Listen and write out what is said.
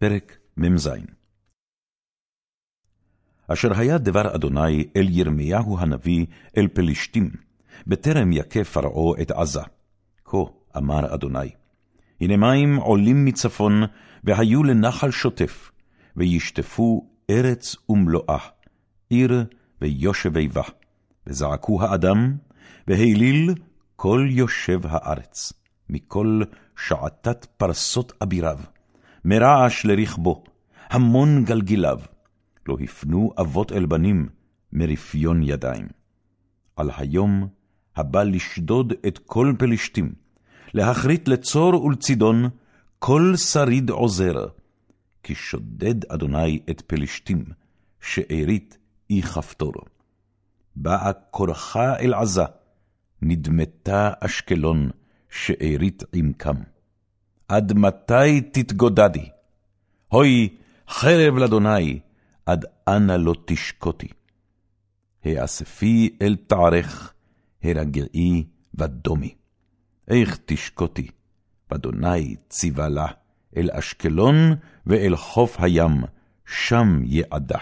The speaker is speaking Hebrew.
פרק מ"ז אשר היה דבר אדוני אל ירמיהו הנביא אל פלישתים, בטרם יכה פרעה את עזה. כה אמר אדוני, הנה מים עולים מצפון, והיו לנחל שוטף, וישטפו ארץ ומלואה, עיר ויושבי בה. וזעקו האדם, והעליל כל יושב הארץ, מכל שעתת פרסות אביריו. מרעש לרכבו, המון גלגיליו, לא הפנו אבות אל בנים מרפיון ידיים. על היום הבא לשדוד את כל פלשתים, להכרית לצור ולצידון, כל שריד עוזר, כי שודד אדוני את פלשתים, שארית אי כפתור. באה כורחה אל עזה, נדמתה אשקלון, שארית עמקם. עד מתי תתגודדי? הוי, חרב לאדוני, עד אנה לא תשקוטי. האספי אל תערך, הרגעי ודומי. איך תשקוטי? ואדוני ציווה לה, אל אשקלון ואל חוף הים, שם יעדה.